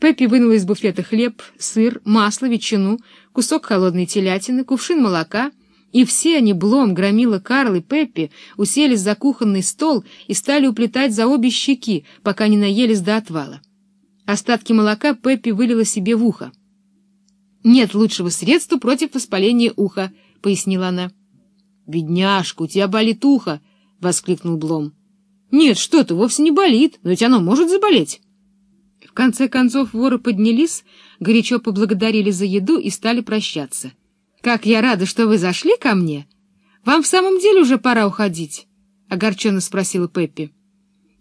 Пеппи вынула из буфета хлеб, сыр, масло, ветчину, кусок холодной телятины, кувшин молока, и все они, Блом, Громила, Карл и Пеппи, уселись за кухонный стол и стали уплетать за обе щеки, пока не наелись до отвала. Остатки молока Пеппи вылила себе в ухо. «Нет лучшего средства против воспаления уха», — пояснила она. «Бедняжка, у тебя болит ухо!» — воскликнул Блом. «Нет, что-то вовсе не болит, но ведь оно может заболеть». Конце концов воры поднялись, горячо поблагодарили за еду и стали прощаться. «Как я рада, что вы зашли ко мне! Вам в самом деле уже пора уходить?» — огорченно спросила Пеппи.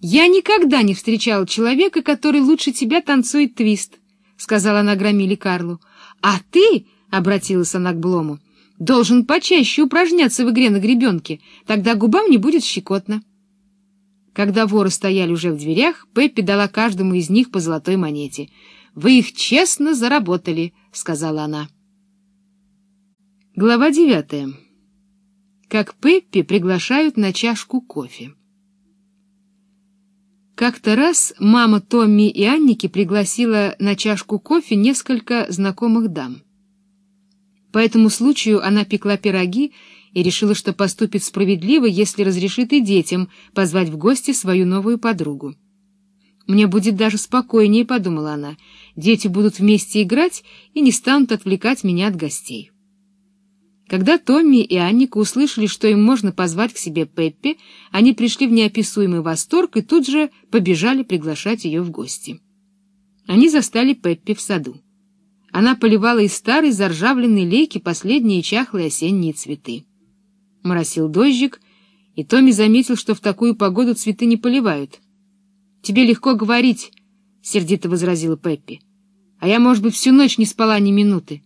«Я никогда не встречала человека, который лучше тебя танцует твист», — сказала она громиле Карлу. «А ты...» — обратилась она к Блому — должен почаще упражняться в игре на гребенке, тогда губам не будет щекотно. Когда воры стояли уже в дверях, Пеппи дала каждому из них по золотой монете. «Вы их честно заработали», — сказала она. Глава девятая. Как Пеппи приглашают на чашку кофе. Как-то раз мама Томми и Анники пригласила на чашку кофе несколько знакомых дам. По этому случаю она пекла пироги и решила, что поступит справедливо, если разрешит и детям позвать в гости свою новую подругу. «Мне будет даже спокойнее», — подумала она. «Дети будут вместе играть и не станут отвлекать меня от гостей». Когда Томми и Анника услышали, что им можно позвать к себе Пеппи, они пришли в неописуемый восторг и тут же побежали приглашать ее в гости. Они застали Пеппи в саду. Она поливала из старой заржавленной лейки последние чахлые осенние цветы. Моросил дождик, и Томми заметил, что в такую погоду цветы не поливают. — Тебе легко говорить, — сердито возразила Пеппи. — А я, может быть, всю ночь не спала ни минуты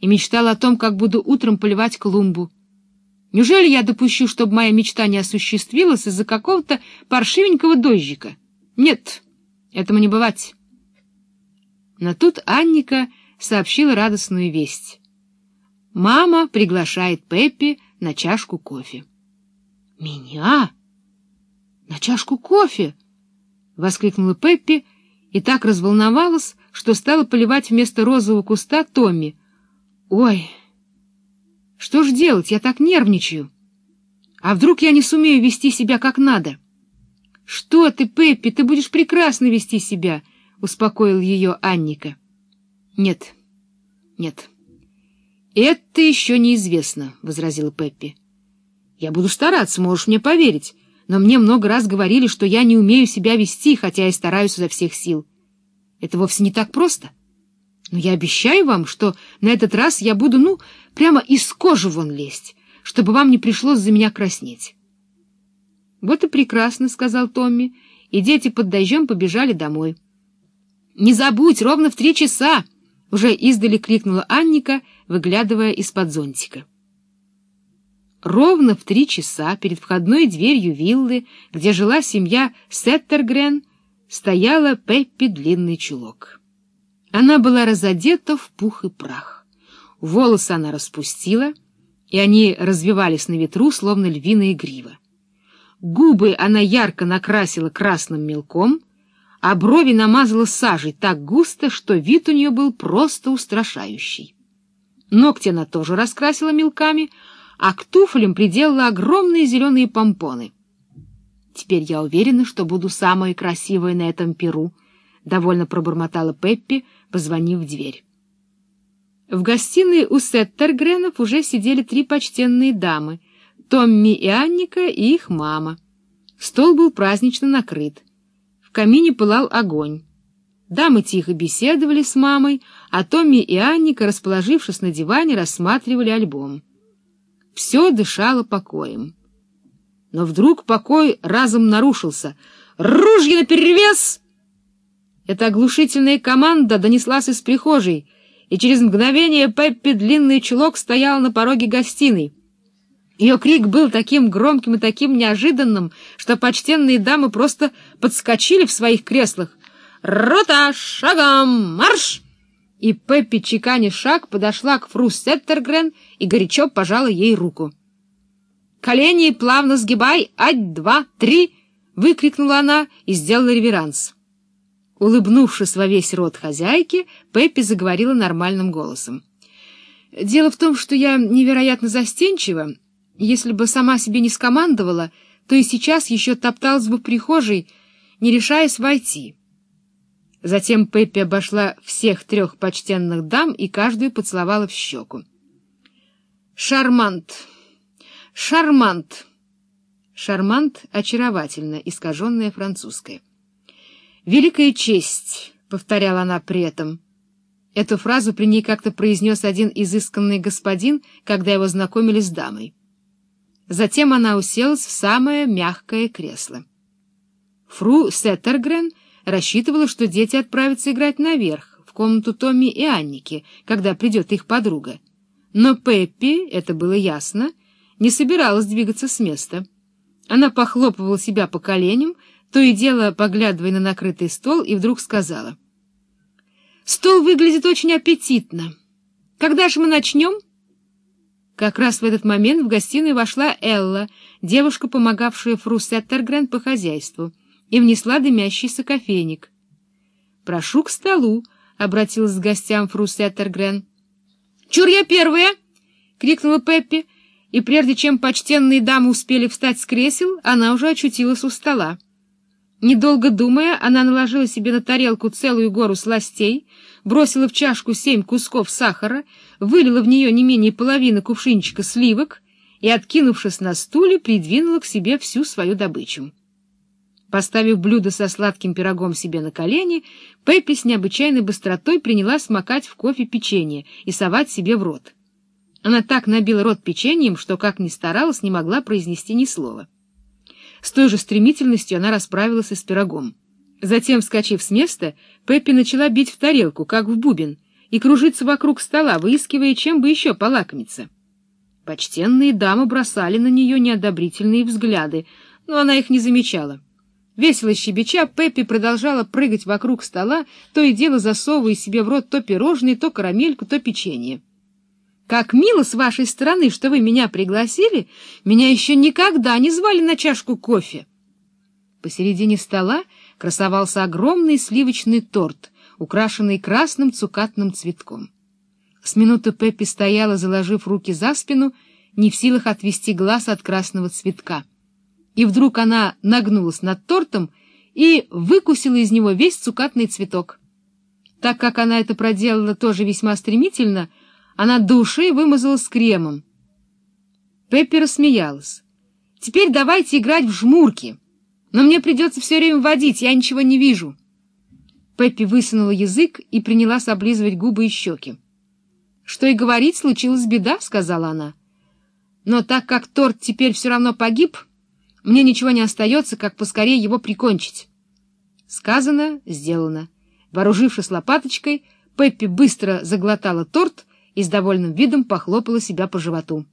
и мечтала о том, как буду утром поливать клумбу. Неужели я допущу, чтобы моя мечта не осуществилась из-за какого-то паршивенького дождика? Нет, этому не бывать. Но тут Анника сообщила радостную весть. Мама приглашает Пеппи на чашку кофе. «Меня? На чашку кофе?» — воскликнула Пеппи и так разволновалась, что стала поливать вместо розового куста Томми. «Ой, что ж делать? Я так нервничаю. А вдруг я не сумею вести себя как надо?» «Что ты, Пеппи, ты будешь прекрасно вести себя», — успокоил ее Анника. Нет, нет. Это еще неизвестно, — возразила Пеппи. Я буду стараться, можешь мне поверить, но мне много раз говорили, что я не умею себя вести, хотя и стараюсь изо всех сил. Это вовсе не так просто. Но я обещаю вам, что на этот раз я буду, ну, прямо из кожи вон лезть, чтобы вам не пришлось за меня краснеть. — Вот и прекрасно, — сказал Томми, и дети под дождем побежали домой. — Не забудь, ровно в три часа! Уже издали крикнула Анника, выглядывая из-под зонтика. Ровно в три часа перед входной дверью виллы, где жила семья Сеттергрен, стояла Пеппи длинный чулок. Она была разодета в пух и прах. Волосы она распустила, и они развивались на ветру, словно львиная грива. Губы она ярко накрасила красным мелком — а брови намазала сажей так густо, что вид у нее был просто устрашающий. Ногти она тоже раскрасила мелками, а к туфлям приделала огромные зеленые помпоны. «Теперь я уверена, что буду самая красивая на этом перу», — довольно пробормотала Пеппи, позвонив в дверь. В гостиной у Сеттергренов уже сидели три почтенные дамы — Томми и Анника и их мама. Стол был празднично накрыт. В камине пылал огонь. Дамы тихо беседовали с мамой, а Томми и Анника, расположившись на диване, рассматривали альбом. Все дышало покоем. Но вдруг покой разом нарушился. «Ружья наперевес!» Эта оглушительная команда донеслась из прихожей, и через мгновение Пеппи длинный чулок стоял на пороге гостиной. Ее крик был таким громким и таким неожиданным, что почтенные дамы просто подскочили в своих креслах. «Рота! Шагом! Марш!» И Пеппи, чеканя шаг, подошла к фру Сеттергрен и горячо пожала ей руку. «Колени плавно сгибай! Ать, два, три!» — выкрикнула она и сделала реверанс. Улыбнувшись во весь рот хозяйки, Пеппи заговорила нормальным голосом. «Дело в том, что я невероятно застенчива. Если бы сама себе не скомандовала, то и сейчас еще топталась бы в прихожей, не решаясь войти». Затем Пеппи обошла всех трех почтенных дам и каждую поцеловала в щеку. «Шармант! Шармант!» Шармант — очаровательно, искаженное французское. «Великая честь!» — повторяла она при этом. Эту фразу при ней как-то произнес один изысканный господин, когда его знакомили с дамой. Затем она уселась в самое мягкое кресло. Фру Сеттергрен рассчитывала, что дети отправятся играть наверх, в комнату Томми и Анники, когда придет их подруга. Но Пеппи, это было ясно, не собиралась двигаться с места. Она похлопывала себя по коленям, то и дело поглядывая на накрытый стол, и вдруг сказала. «Стол выглядит очень аппетитно. Когда же мы начнем?» Как раз в этот момент в гостиную вошла Элла, девушка, помогавшая Фру Сеттергрен по хозяйству, и внесла дымящийся кофейник. «Прошу к столу», — обратилась к гостям Фру Сеттергрен. «Чур я первая!» — крикнула Пеппи, и прежде чем почтенные дамы успели встать с кресел, она уже очутилась у стола. Недолго думая, она наложила себе на тарелку целую гору сластей, бросила в чашку семь кусков сахара, вылила в нее не менее половины кувшинчика сливок и, откинувшись на стуле, придвинула к себе всю свою добычу. Поставив блюдо со сладким пирогом себе на колени, Пеппи с необычайной быстротой принялась смакать в кофе печенье и совать себе в рот. Она так набила рот печеньем, что, как ни старалась, не могла произнести ни слова. С той же стремительностью она расправилась и с пирогом. Затем, вскочив с места, Пеппи начала бить в тарелку, как в бубен, и кружиться вокруг стола, выискивая, чем бы еще полакомиться. Почтенные дамы бросали на нее неодобрительные взгляды, но она их не замечала. Весело щебеча, Пеппи продолжала прыгать вокруг стола, то и дело засовывая себе в рот то пирожные, то карамельку, то печенье. Как мило с вашей стороны, что вы меня пригласили. Меня еще никогда не звали на чашку кофе. Посередине стола красовался огромный сливочный торт, украшенный красным цукатным цветком. С минуты Пеппи стояла, заложив руки за спину, не в силах отвести глаз от красного цветка. И вдруг она нагнулась над тортом и выкусила из него весь цукатный цветок. Так как она это проделала тоже весьма стремительно — она до ушей вымазалась кремом. Пеппи рассмеялась. «Теперь давайте играть в жмурки. Но мне придется все время водить, я ничего не вижу». Пеппи высунула язык и принялась облизывать губы и щеки. «Что и говорить, случилась беда», — сказала она. «Но так как торт теперь все равно погиб, мне ничего не остается, как поскорее его прикончить». Сказано, сделано. Вооружившись лопаточкой, Пеппи быстро заглотала торт, и с довольным видом похлопала себя по животу.